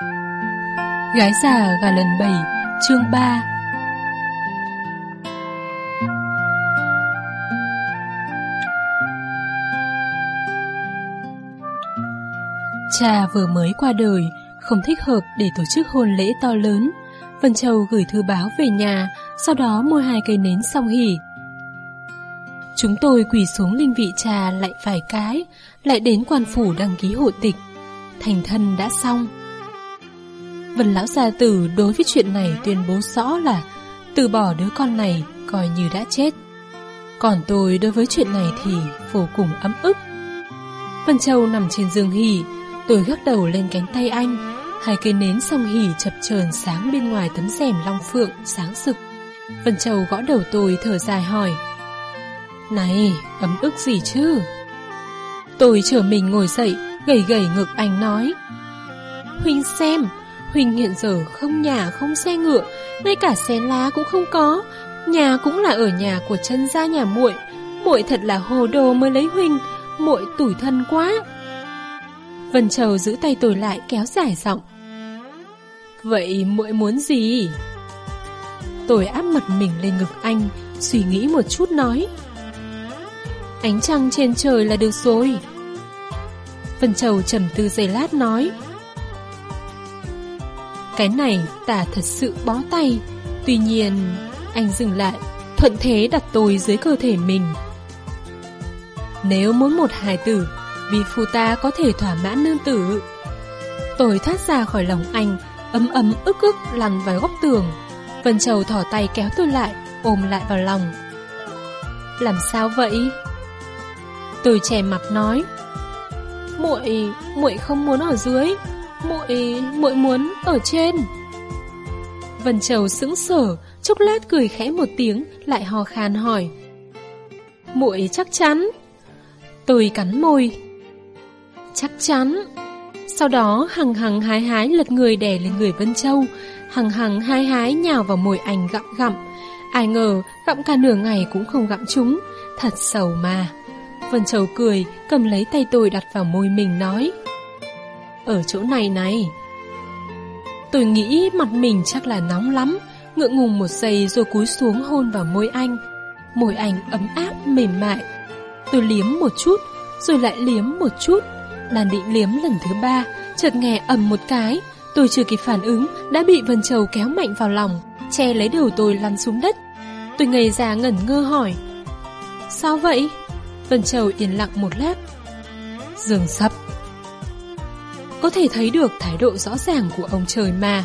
Gái già gà lần 7 Chương 3 Cha vừa mới qua đời, Không thích hợp để tổ chức hôn lễ to lớn. Vân Châu gửi thư báo về nhà, Sau đó mua hai cây nến xong hỉ. Chúng tôi quỳ xuống linh vị trà lại vài cái, Lại đến quan phủ đăng ký hộ tịch. Thành thân đã xong. Vân lão gia tử đối với chuyện này tuyên bố rõ là từ bỏ đứa con này coi như đã chết. Còn tôi đối với chuyện này thì vô cùng ấm ức. Vân Châu nằm trên giường hỉ, tôi gác đầu lên cánh tay anh, hai cây nến song hỉ chập chờn sáng bên ngoài tấm rèm long phượng sáng sực. Vân Châu gõ đầu tôi thở dài hỏi: "Này, ấm ức gì chứ?" Tôi trở mình ngồi dậy, gầy gầy ngực anh nói: "Huynh xem, Huỳnh hiện giờ không nhà không xe ngựa, ngay cả xe lá cũng không có. Nhà cũng là ở nhà của chân gia nhà muội. Muội thật là hồ đồ mới lấy Huỳnh, muội tủi thân quá. Vân Châu giữ tay tôi lại kéo dài giọng. Vậy muội muốn gì? Tôi áp mặt mình lên ngực anh, suy nghĩ một chút nói. Ánh trăng trên trời là được rồi. Vân Châu trầm tư giây lát nói. Cái này ta thật sự bó tay. Tuy nhiên, Anh dừng lại, Thuận thế đặt tôi dưới cơ thể mình. Nếu muốn một hài tử Vì phu ta có thể thỏa mãn nương tử. Tôi thoát ra khỏi lòng anh, Ấm ấm ức ức lăn vào góc tường. Vân Châu thỏ tay kéo tôi lại, Ôm lại vào lòng. Làm sao vậy? Tôi che mặt nói. Muội muội không muốn ở dưới ý muội muốn ở trên. Vân Châu sững sờ, chốc lát cười khẽ một tiếng, lại hò khan hỏi. Muội chắc chắn. Tôi cắn môi. Chắc chắn. Sau đó hằng hằng hái hái lật người đè lên người Vân Châu, hằng hằng hái hái nhào vào mồi ảnh gặm gặm. Ai ngờ gặm cả nửa ngày cũng không gặm chúng, thật sầu mà. Vân Châu cười, cầm lấy tay tôi đặt vào môi mình nói. Ở chỗ này này. Tôi nghĩ mặt mình chắc là nóng lắm, Ngượng ngùng một giây rồi cúi xuống hôn vào môi anh. Môi anh ấm áp, mềm mại. Tôi liếm một chút, Rồi lại liếm một chút. Đang định liếm lần thứ ba, Chợt nghe ầm một cái. Tôi chưa kịp phản ứng, Đã bị Vân Châu kéo mạnh vào lòng, Che lấy đầu tôi lăn xuống đất. Tôi ngây ra ngẩn ngơ hỏi, Sao vậy? Vân Châu yên lặng một lát. Giường sắp có thể thấy được thái độ rõ ràng của ông trời mà,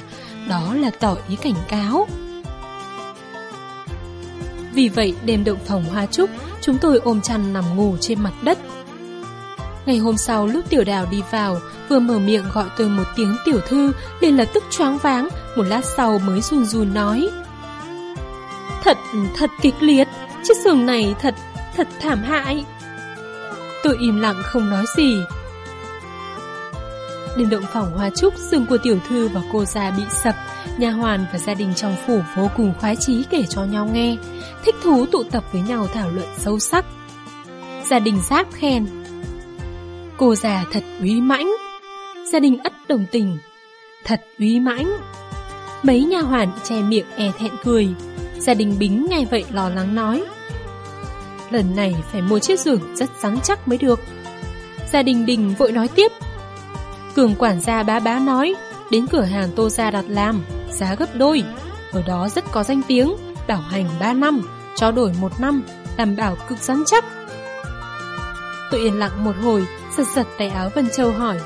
đó là tỏ ý cảnh cáo. Vì vậy đêm động phòng hoa trúc, chúng tôi ôm chăn nằm ngủ trên mặt đất. Ngày hôm sau lúc tiểu đào đi vào, vừa mở miệng gọi tôi một tiếng tiểu thư, liền lập tức choáng váng, một lát sau mới run run nói. Thật, thật kịch liệt, chiếc giường này thật, thật thảm hại. Tôi im lặng không nói gì, Đêm động phòng hoa trúc, giường của tiểu thư và cô già bị sập, nhà hoàn và gia đình trong phủ vô cùng khoái chí kể cho nhau nghe, thích thú tụ tập với nhau thảo luận sâu sắc. Gia đình giáp khen. Cô già thật uy mãnh. Gia đình ất đồng tình. Thật uy mãnh. Mấy nhà hoàn che miệng e thẹn cười. Gia đình bính nghe vậy lo lắng nói. Lần này phải mua chiếc giường rất rắn chắc mới được. Gia đình đình vội nói tiếp. Cường quản gia bá bá nói, đến cửa hàng Tô Gia đặt làm, giá gấp đôi. Ở đó rất có danh tiếng, bảo hành 3 năm, cho đổi 1 năm, đảm bảo cực rắn chắc. Tôi yên lặng một hồi, giật giật tay áo Vân Châu hỏi.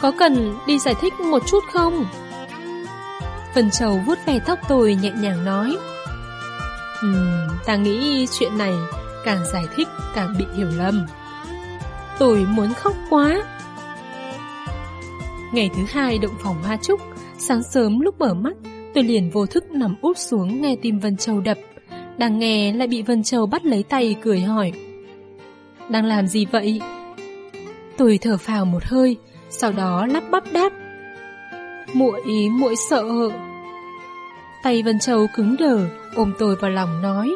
Có cần đi giải thích một chút không? Vân Châu vuốt ve tóc tôi nhẹ nhàng nói. Ừm, ta nghĩ chuyện này càng giải thích càng bị hiểu lầm. Tôi muốn khóc quá. Ngày thứ hai động phòng hoa trúc, sáng sớm lúc mở mắt, tôi liền vô thức nằm úp xuống nghe tim Vân Châu đập. Đang nghe lại bị Vân Châu bắt lấy tay cười hỏi. Đang làm gì vậy? Tôi thở phào một hơi, sau đó lắp bắp đáp. Muội, muội sợ. Tay Vân Châu cứng đờ, ôm tôi vào lòng nói.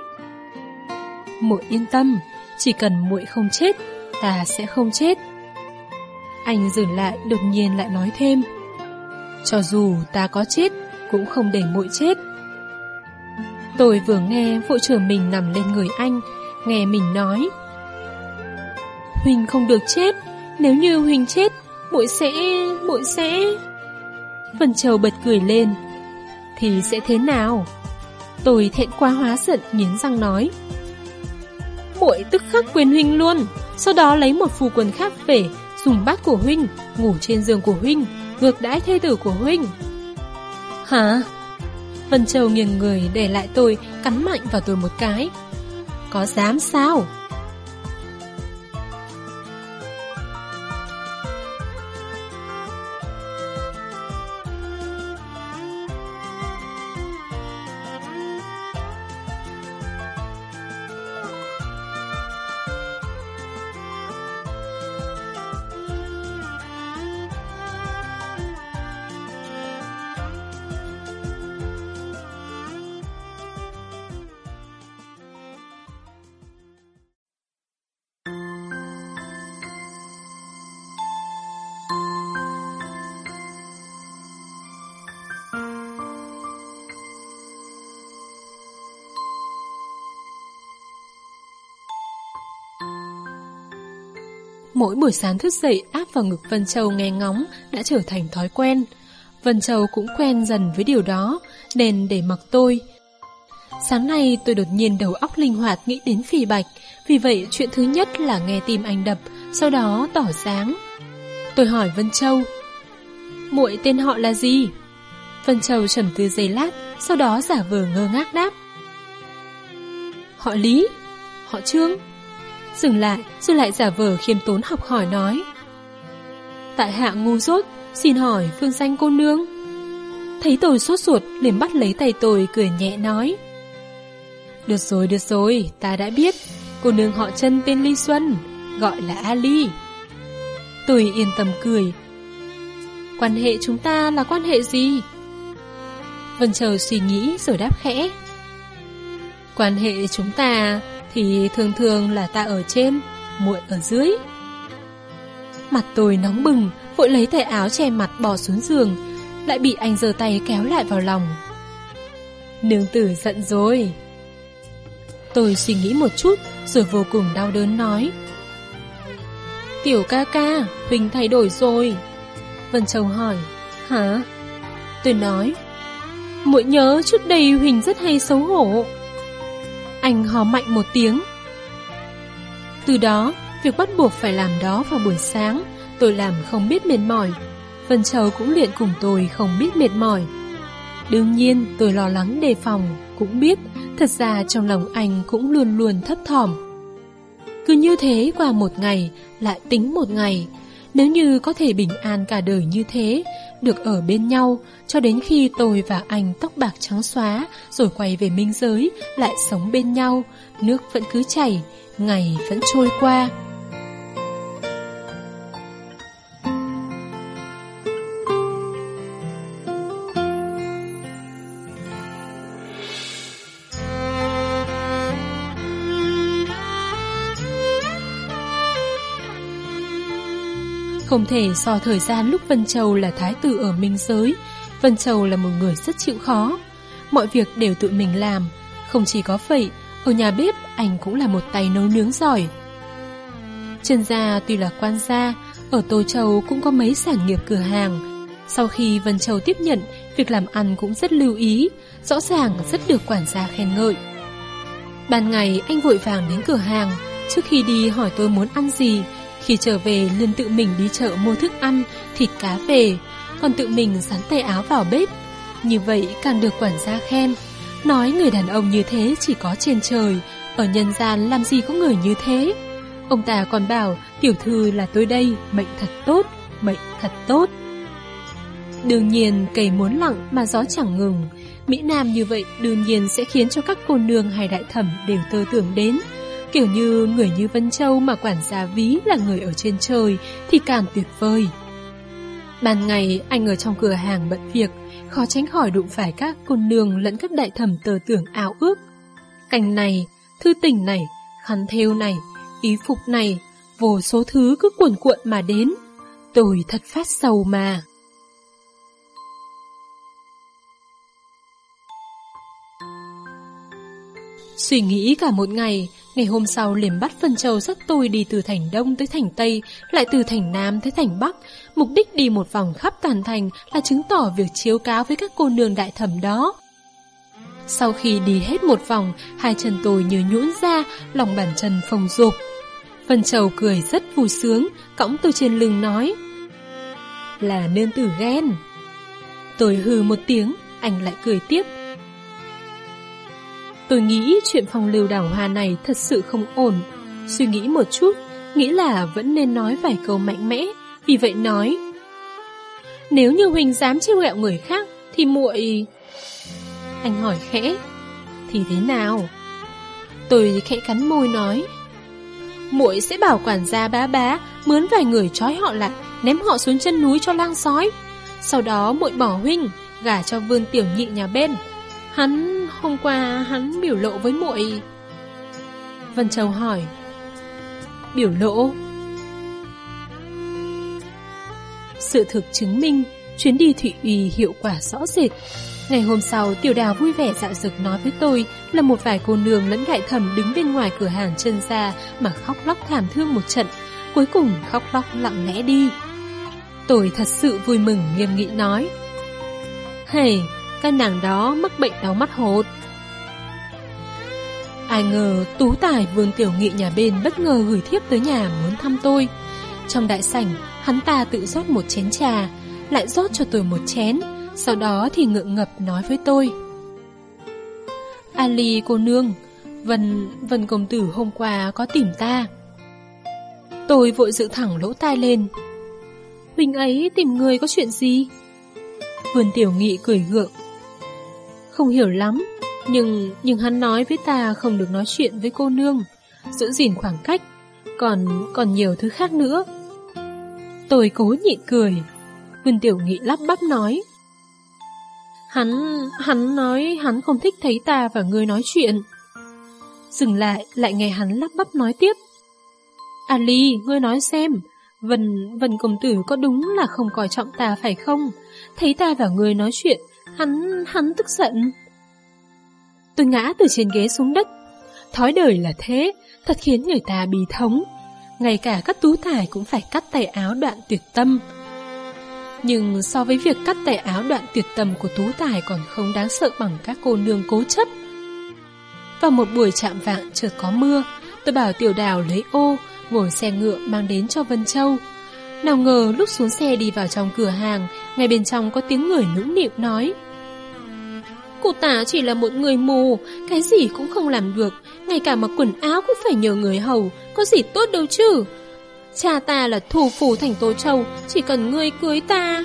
Muội yên tâm, chỉ cần muội không chết, ta sẽ không chết. Anh dừng lại đột nhiên lại nói thêm Cho dù ta có chết, cũng không để muội chết. Tôi vừa nghe vội trưởng mình nằm lên người anh, nghe mình nói. Huỳnh không được chết, nếu như Huỳnh chết, muội sẽ, muội sẽ... Vân Châu bật cười lên. Thì sẽ thế nào? Tôi thẹn quá hóa giận nghiến răng nói. Muội tức khắc quyền Huynh luôn, sau đó lấy một phù quần khác về, dùng bát của Huynh, ngủ trên giường của Huynh, ngược đãi thê tử của Huynh. Hả? Vân Châu nghiêng người để lại tôi, cắn mạnh vào tôi một cái. Có dám sao? Mỗi buổi sáng thức dậy áp vào ngực Vân Châu nghe ngóng đã trở thành thói quen. Vân Châu cũng quen dần với điều đó, nên để mặc tôi. Sáng nay tôi đột nhiên đầu óc linh hoạt nghĩ đến phì bạch, vì vậy chuyện thứ nhất là nghe tim anh đập, sau đó tỏ sáng. Tôi hỏi Vân Châu, muội tên họ là gì? Vân Châu trầm tư giây lát, sau đó giả vờ ngơ ngác đáp. Họ Lý, họ Trương. Dừng lại, rồi lại giả vờ khiêm tốn học hỏi nói. Tại hạ ngu dốt, xin hỏi phương danh cô nương. Thấy tôi sốt ruột, liền bắt lấy tay tôi cười nhẹ nói. Được rồi, được rồi, ta đã biết. Cô nương họ chân tên Ly Xuân, gọi là Ali. Tôi yên tâm cười. Quan hệ chúng ta là quan hệ gì? Vân chờ suy nghĩ rồi đáp khẽ. Quan hệ chúng ta thì thường thường là ta ở trên, muội ở dưới. Mặt tôi nóng bừng, vội lấy tay áo che mặt bỏ xuống giường, lại bị anh giơ tay kéo lại vào lòng. Nương tử giận rồi. Tôi suy nghĩ một chút, rồi vô cùng đau đớn nói. Tiểu ca ca, Huỳnh thay đổi rồi. Vân Châu hỏi, hả? Tôi nói, muội nhớ trước đây Huỳnh rất hay xấu hổ. Anh hò mạnh một tiếng. Từ đó, việc bắt buộc phải làm đó vào buổi sáng, tôi làm không biết mệt mỏi. Vân Châu cũng luyện cùng tôi không biết mệt mỏi. Đương nhiên, tôi lo lắng đề phòng, cũng biết, thật ra trong lòng anh cũng luôn luôn thấp thỏm. Cứ như thế qua một ngày, lại tính một ngày. Nếu như có thể bình an cả đời như thế, được ở bên nhau cho đến khi tôi và anh tóc bạc trắng xóa rồi quay về minh giới lại sống bên nhau, nước vẫn cứ chảy, ngày vẫn trôi qua. Không thể so thời gian lúc Vân Châu là thái tử ở Minh Giới. Vân Châu là một người rất chịu khó. Mọi việc đều tự mình làm. Không chỉ có vậy, ở nhà bếp anh cũng là một tay nấu nướng giỏi. Trần gia tuy là quan gia, ở Tô Châu cũng có mấy sản nghiệp cửa hàng. Sau khi Vân Châu tiếp nhận, việc làm ăn cũng rất lưu ý, rõ ràng rất được quản gia khen ngợi. Ban ngày anh vội vàng đến cửa hàng, trước khi đi hỏi tôi muốn ăn gì, khi trở về liền tự mình đi chợ mua thức ăn, thịt cá về, còn tự mình sắn tay áo vào bếp. Như vậy càng được quản gia khen. Nói người đàn ông như thế chỉ có trên trời, ở nhân gian làm gì có người như thế. Ông ta còn bảo tiểu thư là tôi đây, mệnh thật tốt, mệnh thật tốt. Đương nhiên cây muốn lặng mà gió chẳng ngừng. Mỹ Nam như vậy đương nhiên sẽ khiến cho các cô nương hay đại thẩm đều tơ tưởng đến. Kiểu như người như Vân Châu mà quản gia ví là người ở trên trời thì càng tuyệt vời. Ban ngày anh ở trong cửa hàng bận việc, khó tránh khỏi đụng phải các cô nương lẫn các đại thẩm tờ tưởng ảo ước. Cành này, thư tình này, khăn thêu này, ý phục này, vô số thứ cứ cuồn cuộn mà đến. Tôi thật phát sầu mà. Suy nghĩ cả một ngày, ngày hôm sau liền bắt phân Châu dắt tôi đi từ thành Đông tới thành Tây, lại từ thành Nam tới thành Bắc. Mục đích đi một vòng khắp toàn thành là chứng tỏ việc chiếu cáo với các cô nương đại thẩm đó. Sau khi đi hết một vòng, hai chân tôi như nhũn ra, lòng bàn chân phồng rộp. Phân Châu cười rất vui sướng, cõng tôi trên lưng nói. Là nên tử ghen. Tôi hừ một tiếng, anh lại cười tiếp. Tôi nghĩ chuyện phong lưu đảo hoa này thật sự không ổn. Suy nghĩ một chút, nghĩ là vẫn nên nói vài câu mạnh mẽ, vì vậy nói. Nếu như Huỳnh dám trêu ghẹo người khác, thì muội... Anh hỏi khẽ, thì thế nào? Tôi khẽ cắn môi nói. muội sẽ bảo quản gia bá bá mướn vài người trói họ lại, ném họ xuống chân núi cho lang sói. Sau đó muội bỏ huynh, gả cho vương tiểu nhị nhà bên. Hắn, hôm qua hắn biểu lộ với muội. Vân Châu hỏi. Biểu lộ? Sự thực chứng minh, chuyến đi Thụy Uy hiệu quả rõ rệt. Ngày hôm sau, tiểu đào vui vẻ dạo dực nói với tôi là một vài cô nương lẫn đại thẩm đứng bên ngoài cửa hàng chân ra mà khóc lóc thảm thương một trận, cuối cùng khóc lóc lặng lẽ đi. Tôi thật sự vui mừng nghiêm nghị nói. Hey, các nàng đó mắc bệnh đau mắt hột. Ai ngờ tú tài vương tiểu nghị nhà bên bất ngờ gửi thiếp tới nhà muốn thăm tôi. Trong đại sảnh, hắn ta tự rót một chén trà, lại rót cho tôi một chén, sau đó thì ngượng ngập nói với tôi. Ali cô nương, Vân, Vân công tử hôm qua có tìm ta. Tôi vội dự thẳng lỗ tai lên. Huynh ấy tìm người có chuyện gì? Vườn tiểu nghị cười gượng. Không hiểu lắm, nhưng nhưng hắn nói với ta không được nói chuyện với cô nương, giữ gìn khoảng cách, còn còn nhiều thứ khác nữa. Tôi cố nhịn cười. vân tiểu nghị lắp bắp nói. Hắn, hắn nói hắn không thích thấy ta và ngươi nói chuyện. Dừng lại, lại nghe hắn lắp bắp nói tiếp. Ali, ngươi nói xem, Vân, Vân công tử có đúng là không coi trọng ta phải không? Thấy ta và ngươi nói chuyện, hắn, hắn tức giận. Tôi ngã từ trên ghế xuống đất. Thói đời là thế, thật khiến người ta bì thống. Ngay cả các tú tài cũng phải cắt tay áo đoạn tuyệt tâm. Nhưng so với việc cắt tay áo đoạn tuyệt tâm của tú tài còn không đáng sợ bằng các cô nương cố chấp. Vào một buổi chạm vạng chợt có mưa, tôi bảo tiểu đào lấy ô, ngồi xe ngựa mang đến cho Vân Châu. Nào ngờ lúc xuống xe đi vào trong cửa hàng, ngay bên trong có tiếng người nũng nịu nói. Cô ta chỉ là một người mù, cái gì cũng không làm được, ngay cả mặc quần áo cũng phải nhờ người hầu, có gì tốt đâu chứ. Cha ta là thủ phủ thành Tô Châu, chỉ cần ngươi cưới ta.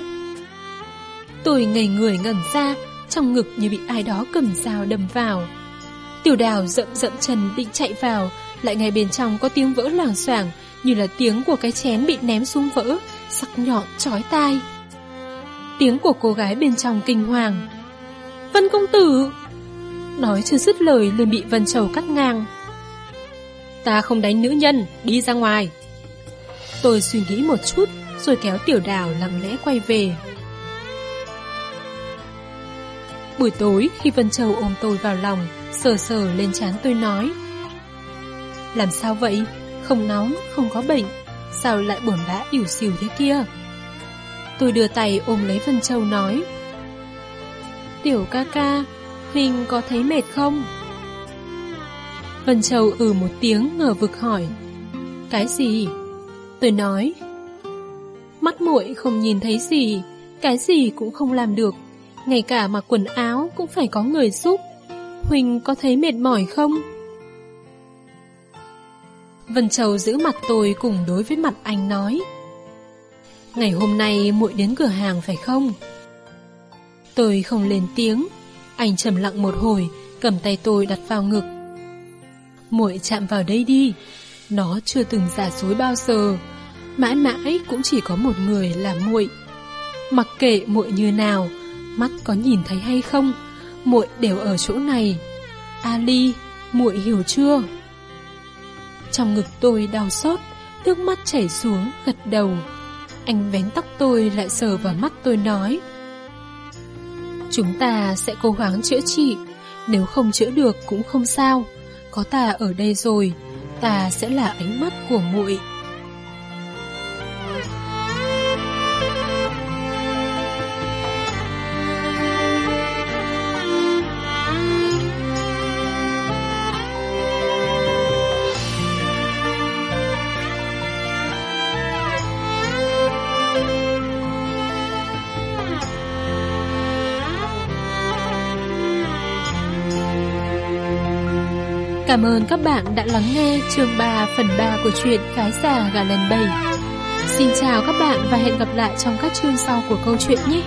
Tôi ngây người ngẩn ra, trong ngực như bị ai đó cầm dao đâm vào. Tiểu đào rậm rậm chân định chạy vào, lại ngay bên trong có tiếng vỡ loảng xoảng, như là tiếng của cái chén bị ném xuống vỡ, sắc nhọn chói tai. Tiếng của cô gái bên trong kinh hoàng. Vân công tử! Nói chưa dứt lời liền bị Vân Châu cắt ngang. Ta không đánh nữ nhân, đi ra ngoài. Tôi suy nghĩ một chút, rồi kéo tiểu đào lặng lẽ quay về. Buổi tối, khi Vân Châu ôm tôi vào lòng, sờ sờ lên trán tôi nói. Làm sao vậy? Không nóng, không có bệnh, sao lại buồn bã ỉu xìu thế kia? Tôi đưa tay ôm lấy Vân Châu nói. Tiểu ca ca, Huynh có thấy mệt không? Vân Châu ừ một tiếng ngờ vực hỏi. Cái gì? Tôi nói. Mắt muội không nhìn thấy gì, cái gì cũng không làm được, ngay cả mặc quần áo cũng phải có người giúp. Huỳnh có thấy mệt mỏi không? Vân Châu giữ mặt tôi cùng đối với mặt anh nói. Ngày hôm nay muội đến cửa hàng phải không? Tôi không lên tiếng, anh trầm lặng một hồi, cầm tay tôi đặt vào ngực. Muội chạm vào đây đi, nó chưa từng giả dối bao giờ, mãi mãi cũng chỉ có một người là muội. Mặc kệ muội như nào, mắt có nhìn thấy hay không, muội đều ở chỗ này. Ali, muội hiểu chưa? Trong ngực tôi đau xót, nước mắt chảy xuống, gật đầu. Anh vén tóc tôi lại sờ vào mắt tôi nói. Chúng ta sẽ cố gắng chữa trị, nếu không chữa được cũng không sao, có ta ở đây rồi, ta sẽ là ánh mắt của muội. Cảm ơn các bạn đã lắng nghe chương 3 phần 3 của truyện Cái già gà lần 7. Xin chào các bạn và hẹn gặp lại trong các chương sau của câu chuyện nhé!